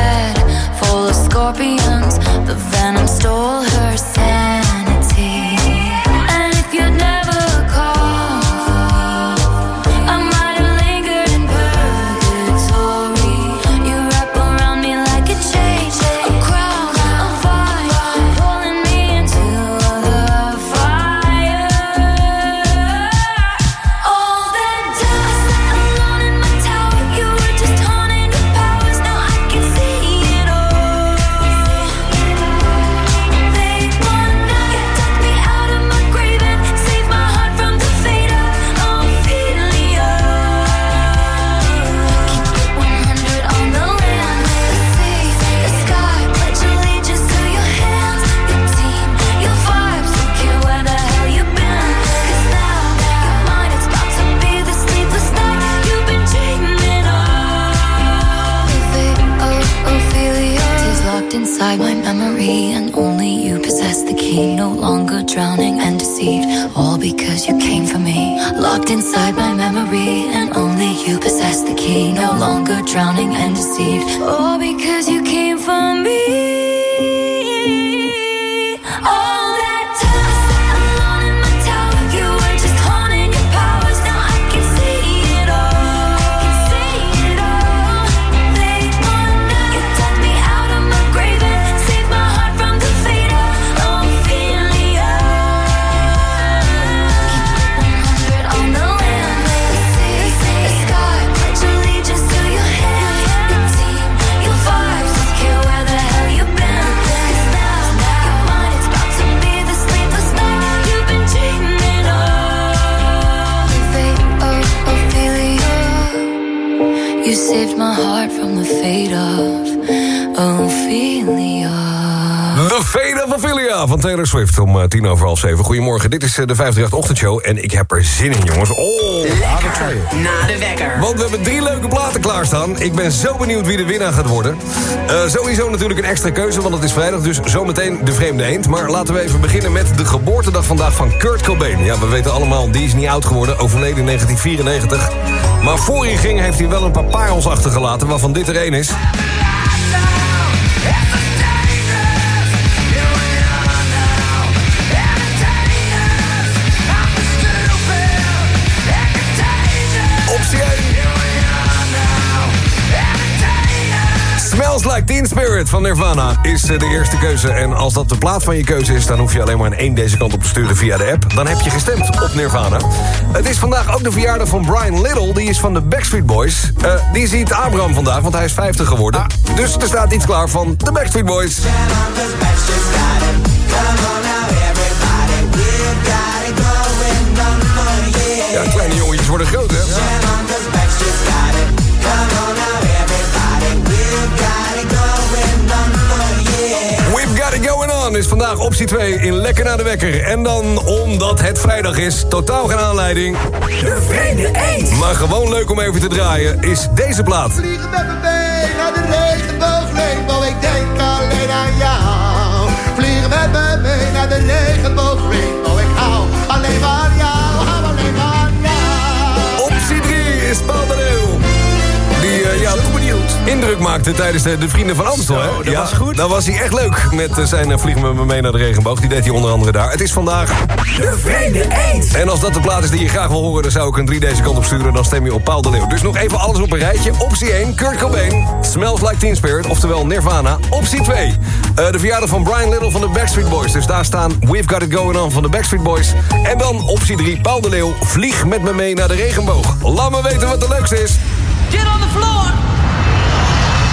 Swift om eh, tien over half zeven. Goedemorgen, dit is eh, de 538 Ochtendshow en ik heb er zin in, jongens. Oh, Na de wekker. Want we hebben drie leuke platen klaarstaan. Ik ben zo benieuwd wie de winnaar gaat worden. Eh, sowieso natuurlijk een extra keuze, want het is vrijdag. Dus zometeen de vreemde eend. Maar laten we even beginnen met de geboortedag vandaag van Kurt Cobain. Ja, we weten allemaal, die is niet oud geworden. Overleden in 1994. Maar voor hij ging heeft hij wel een paar parels achtergelaten... waarvan dit er één is. Smells Like Teen Spirit van Nirvana is eh, de eerste keuze. En als dat de plaat van je keuze is... dan hoef je alleen maar in één deze kant op te sturen via de app. Dan heb je gestemd op Nirvana. Het is vandaag ook de verjaardag van Brian Little. Die is van de Backstreet Boys. Eh, die ziet Abraham vandaag, want hij is 50 geworden. Dus er staat iets klaar van de Backstreet Boys. Ja, kleine jongetjes worden groot, hè? Is vandaag optie 2 in Lekker naar de Wekker. En dan, omdat het vrijdag is, totaal geen aanleiding. De vreemde eend. Maar gewoon leuk om even te draaien, is deze plaat. Vliegen met me mee naar de regenboog, ik denk alleen aan jou. indruk maakte tijdens de, Vrienden van Amstel. Hè? Dat was goed. Dat was hij echt leuk met eh, zijn eh, Vliegen met me mee naar de regenboog. Die deed hij onder andere daar. Het is vandaag... De Vrienden Eend! En als dat de plaat is die je graag wil horen... dan zou ik een 3 deze kant op sturen. Dan stem je op Paul de Leeuw. Dus nog even alles op een rijtje. Optie 1, Kurt Cobain. Smells Like Teen Spirit, oftewel Nirvana. Optie 2, eh, de verjaardag van Brian Little van de Backstreet Boys. Dus daar staan We've Got It Going On van de Backstreet Boys. En dan optie 3, Paul de Leeuw. Vlieg met me mee naar de regenboog. Laat me weten wat de leukste is. Get on the floor!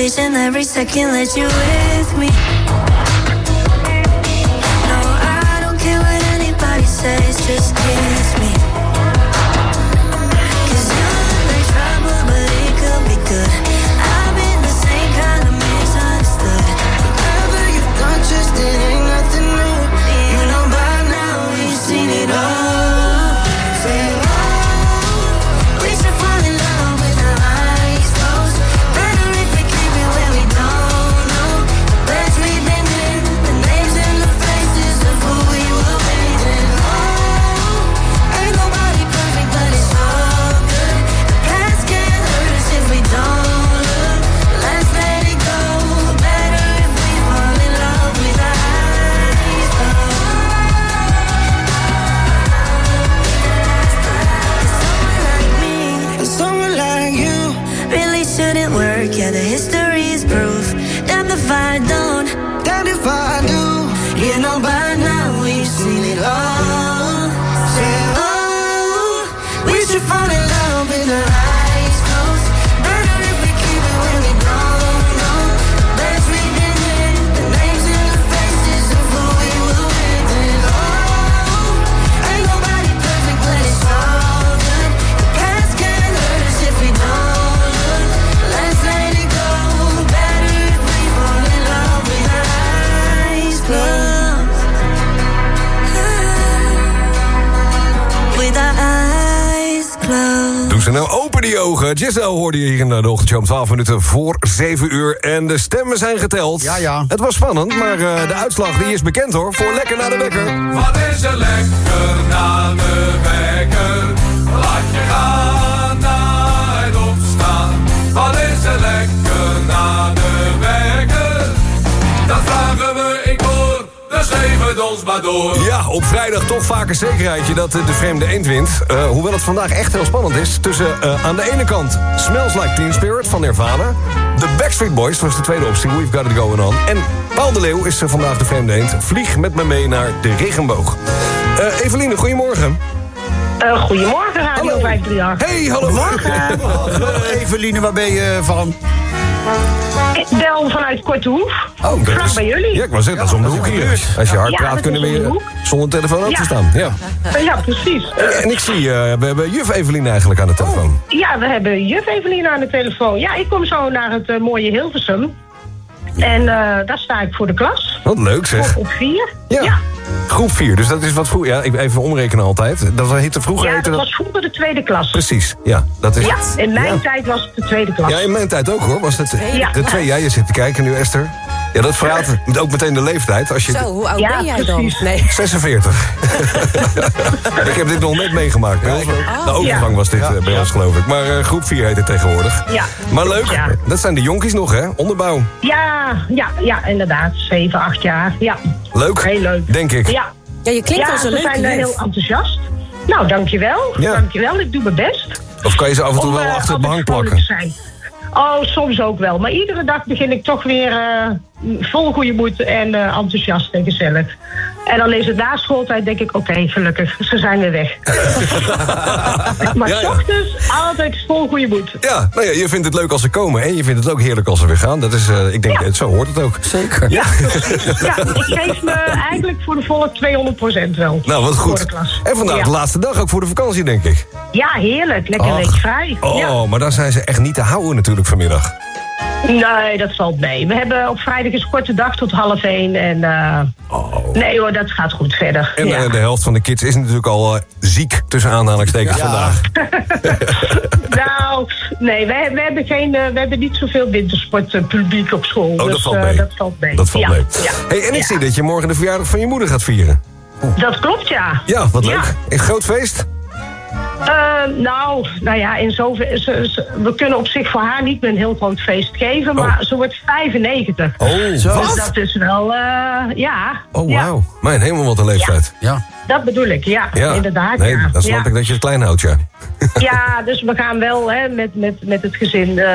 vision every second that you with me. Hoorde je hier in de ochtendshow om 12 minuten voor 7 uur. En de stemmen zijn geteld. Ja, ja. Het was spannend, maar eh, de uitslag die is bekend hoor. Voor Lekker naar de Wekker. Wat is er lekker na de wekker? Laat je gaan door. Ja, op vrijdag toch vaak een zekerheidje dat eh, de vreemde eend wint. Eh, hoewel het vandaag echt heel spannend is. Tussen eh, aan de ene kant Smells Like Teen Spirit van Nirvana. De Backstreet Boys was de tweede optie, We've Got It Going On. En Paul de Leeuw is vandaag de vreemde eend. Vlieg met me mee naar de regenboog. Eh Eveline, goedemorgen. Eh, goedemorgen, Radio 538. Hey, hallo. Morgen. Eveline, waar ben je van? Ik bel vanuit Korte Hoef. Oh, eens. bij jullie. Ja, ik wou zeggen, dat is om de hoek hier. Als je hard Ja, praat, dat kunnen we je zonder telefoon ook te staan. Ja. Eh, Ja, precies. Eh, En ik zie, eh, we hebben juf Eveline eigenlijk aan de telefoon. Ja, we hebben juf Evelien aan de telefoon. Ja, ik kom zo naar het mooie Hilversum. En eh, daar sta ik voor de klas. Wat leuk zeg. Op 4. Ja. Groep 4, dus dat is wat vroeger. Ja, ik even omrekenen altijd. Dat heette vroeger. Ja, heette dat was vroeger de tweede klas. Precies, ja. Dat is Ja, het. in mijn Ja. tijd was het de tweede klas. Ja, in mijn tijd ook hoor. Was Ja. de twee? Ja, je zit te kijken nu, Esther. Ja, dat verraadt met ook meteen de leeftijd. Als je Zo, hoe oud Ja, ben jij dan? Nee. 46. ik heb dit nog net meegemaakt. Bij ons- de overgang was dit eh, bij ons, geloof ik. Maar eh, groep 4 heet het tegenwoordig. Ja. Maar leuk, Ja. dat zijn de jonkies nog, hè? Onderbouw. Ja, ja, ja, inderdaad. 7, 8 jaar. Ja. Leuk. Heel leuk. Denk ik. Ja. Ja, je klinkt ja, als een ze leuke zijn eh, juf. heel enthousiast. Nou, dankjewel. Ja. Dankjewel, ik doe mijn best. Of kan je ze af en toe Om, wel eh, achter het behang plakken? zijn. Oh, soms ook wel. Maar iedere dag begin ik toch weer eh, vol goede moed en eh, enthousiast en gezellig. En dan is het na schooltijd, denk ik, oké, gelukkig, ze zijn weer weg. maar Ja, s ja. ochtends altijd vol goede moed. Ja, nou ja, je vindt het leuk als ze komen en je vindt het ook heerlijk als ze weer gaan. Dat is, eh, ik denk, zo hoort het ook. Zeker. Ja. Ja, ik geef me eigenlijk voor de volle 200% wel. Nou, wat goed. En vandaag Ja. de laatste dag ook voor de vakantie, denk ik. Ja, heerlijk. Lekker Ach. week vrij. Oh, Ja. maar dan zijn ze echt niet te houden natuurlijk vanmiddag. Nee, dat valt mee. We hebben op vrijdag een korte dag tot half één. En eh, nee hoor, dat gaat goed verder. Oh. En ja. eh, de helft van de kids is natuurlijk al eh, ziek, tussen aanhalingstekens Ja. vandaag. nou, nee, wij, wij hebben geen, we hebben niet zoveel wintersportpubliek op school. Oh, dat dus valt mee. dat valt mee. Dat valt ja. mee. Ja. Hey, en ik Ja. zie dat je morgen de verjaardag van je moeder gaat vieren. Dat klopt, ja. Ja, wat leuk. Ja. Een groot feest? Eh, nou, nou ja, in zover, ze, ze- we kunnen op zich voor haar niet meer een heel groot feest geven, maar ze wordt 95. Oh, dus wat? dat is wel, eh, ja. Oh, ja, wauw. Mijn helemaal wat een leeftijd. Ja. Dat bedoel ik, ja, Ja, inderdaad. Nee, ja. dan snap ja. ik dat je het klein houdt, ja. Ja, dus we gaan wel hè, met, met, met het gezin, eh,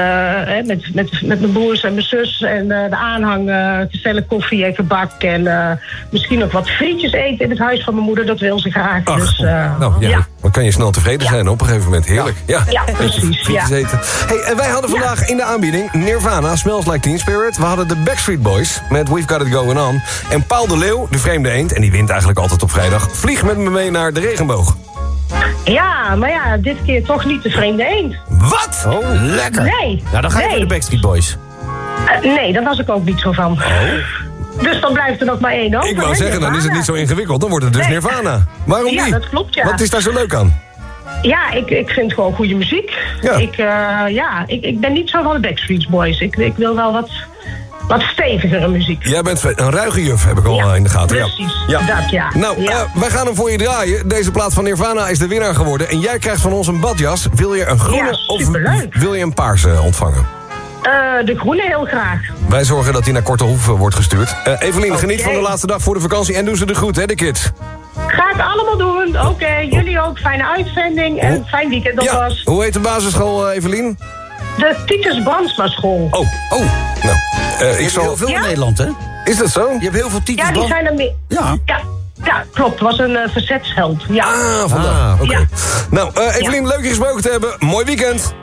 hè, met, met, met mijn broers en mijn zus en eh, de aanhang, eh, gezellig koffie en gebak. En misschien nog wat frietjes eten in het huis van mijn moeder, dat wil ze graag. dus, eh, Nou, ja. ja. Dan kan je snel tevreden zijn op een gegeven moment. Heerlijk. Ja, Ja, precies, Frietjes ja. eten. Hey, en wij hadden vandaag in de aanbieding Nirvana, Smells Like Teen Spirit. We hadden de Backstreet Boys met We've Got It Going On. En Paul de Leeuw, de vreemde eend, en die wint eigenlijk altijd op vrijdag. Vlieg met me mee naar de regenboog. Ja, maar ja, dit keer toch niet de vreemde eend. Wat? Oh, lekker. Nee. Nou, dan ga je nee. voor de Backstreet Boys. Eh, nee, daar was ik ook niet zo van. Dus dan blijft er nog maar één over. Oh. Ik wou zeggen, dan is het niet zo ingewikkeld. Dan wordt het dus Nee. Nirvana. Waarom Ja, niet? dat klopt, ja. Wat is daar zo leuk aan? Ja, ik, ik vind gewoon goede muziek. Ja. Ik, eh, ja, ik, ik ben niet zo van de Backstreet Boys. Ik, ik wil wel wat, wat stevigere muziek. Jij bent een ruige juf, heb ik al Ja, in de gaten. precies. Ja. Dat, ja. Nou, Ja. eh, wij gaan hem voor je draaien. Deze plaat van Nirvana is de winnaar geworden. En jij krijgt van ons een badjas. Wil je een groene Ja, of wil je een paarse ontvangen? Eh, de groene heel graag. Wij zorgen dat hij naar Korte Hoef eh, wordt gestuurd. Eh Evelien, geniet van de laatste dag voor de vakantie. En doe ze de goed, hè, de kids. Ga ik allemaal doen. Oké, jullie ook. Fijne uitzending en fijn weekend Ja, alvast. hoe heet de basisschool, eh, Evelien? De Titus Brandsma School. Oh, oh. Nou, eh, ik zal... heel veel Ja? in Nederland, hè? Is dat zo? Je hebt heel veel titels. Ja, die zijn er meer. Ja. Ja, ja klopt. Het was een eh, verzetsheld. Ja. Ah, vandaar. Ah, Oké. Ja. Nou, eh Evelien, leuk je gesproken te hebben. Mooi weekend.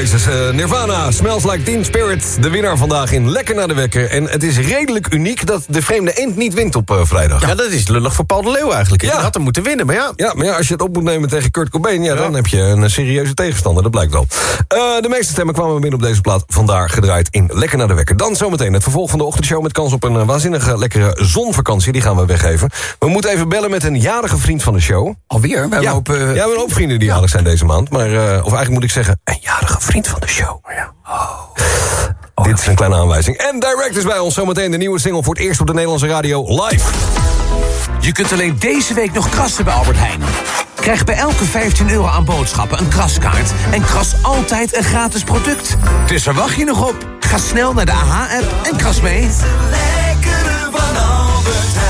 Deze is eh, Nirvana, Smells Like Teen Spirit. De winnaar vandaag in Lekker naar de Wekker. En het is redelijk uniek dat de vreemde eend niet wint op eh, vrijdag. Ja, dat is lullig voor Paul de Leeuw eigenlijk. Ja. Ja. had hem moeten winnen, maar ja. Ja, maar ja, als je het op moet nemen tegen Kurt Cobain... Ja, dan heb je een eh, serieuze tegenstander, dat blijkt wel. Eh, de meeste stemmen kwamen binnen op deze plaat. Vandaar gedraaid in Lekker naar de Wekker. Dan zometeen het vervolg van de ochtendshow... met kans op een waanzinnige lekkere zonvakantie. Die gaan we weggeven. We moeten even bellen met een jarige vriend van de show. Alweer? We ja. hoop, ja, we hebben een hoop vrienden die jarig zijn deze maand. Maar, of eigenlijk moet ik zeggen, een jarige vriend van de show. Ja. Oh. Dit is een kleine aanwijzing. En Direct is bij ons zometeen de nieuwe single... voor het eerst op de Nederlandse radio live. Je kunt alleen deze week nog krassen bij Albert Heijn. Krijg bij elke 15 euro aan boodschappen een kraskaart... en kras altijd een gratis product. Dus waar wacht je nog op? Ga snel naar de AH-app en kras mee. Lekkere van Albert Heijn.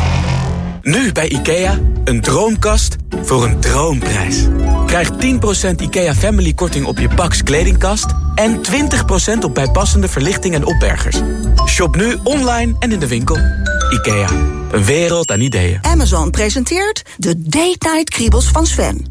Nu bij IKEA, een droomkast voor een droomprijs. Krijg 10% IKEA Family korting op je Pax kledingkast... en 20% op bijpassende verlichting en opbergers. Shop nu online en in de winkel. IKEA, een wereld aan ideeën. Amazon presenteert de Date Night Kriebels van Sven.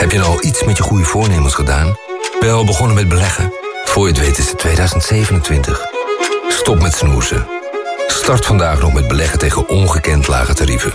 Heb je al iets met je goede voornemens gedaan? Ben je al begonnen met beleggen? Voor je het weet is het 2027. Stop met snoezen. Start vandaag nog met beleggen tegen ongekend lage tarieven.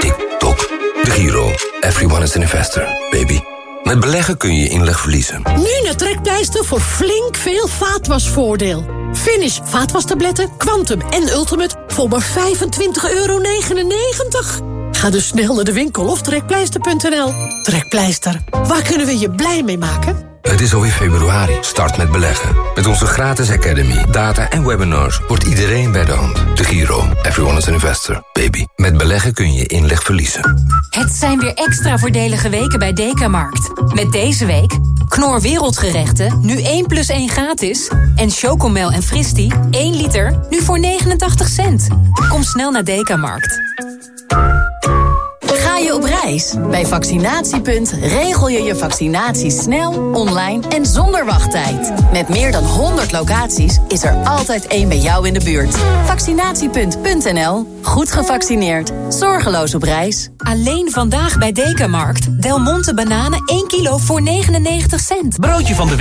Tik, tok. De Giro. Everyone is an investor, baby. Met beleggen kun je je inleg verliezen. Nu naar Trekpleister voor flink veel vaatwasvoordeel. Finish vaatwastabletten, Quantum en Ultimate voor maar 25,99 euro. Ga dus snel naar de winkel of trekpleister.nl. Trekpleister, waar kunnen we je blij mee maken? Het is alweer februari. Start met beleggen. Met onze gratis academy, data en webinars wordt iedereen bij de hand. De Giro. Everyone is an investor, baby. Met beleggen kun je inleg verliezen. Het zijn weer extra voordelige weken bij Dekamarkt. Met deze week Knor Wereldgerechten, nu 1 plus 1 gratis. En Chocomel en Fristi, 1 liter, nu voor 89 cent. Kom snel naar Dekamarkt. Ga je op reis? Bij Vaccinatiepunt regel je je vaccinatie snel, online en zonder wachttijd. Met meer dan 100 locaties is er altijd één bij jou in de buurt. Vaccinatiepunt.nl. Goed gevaccineerd. Zorgeloos op reis. Alleen vandaag bij Dekamarkt. Del Monte bananen 1 kilo voor 99 cent. Broodje van de week.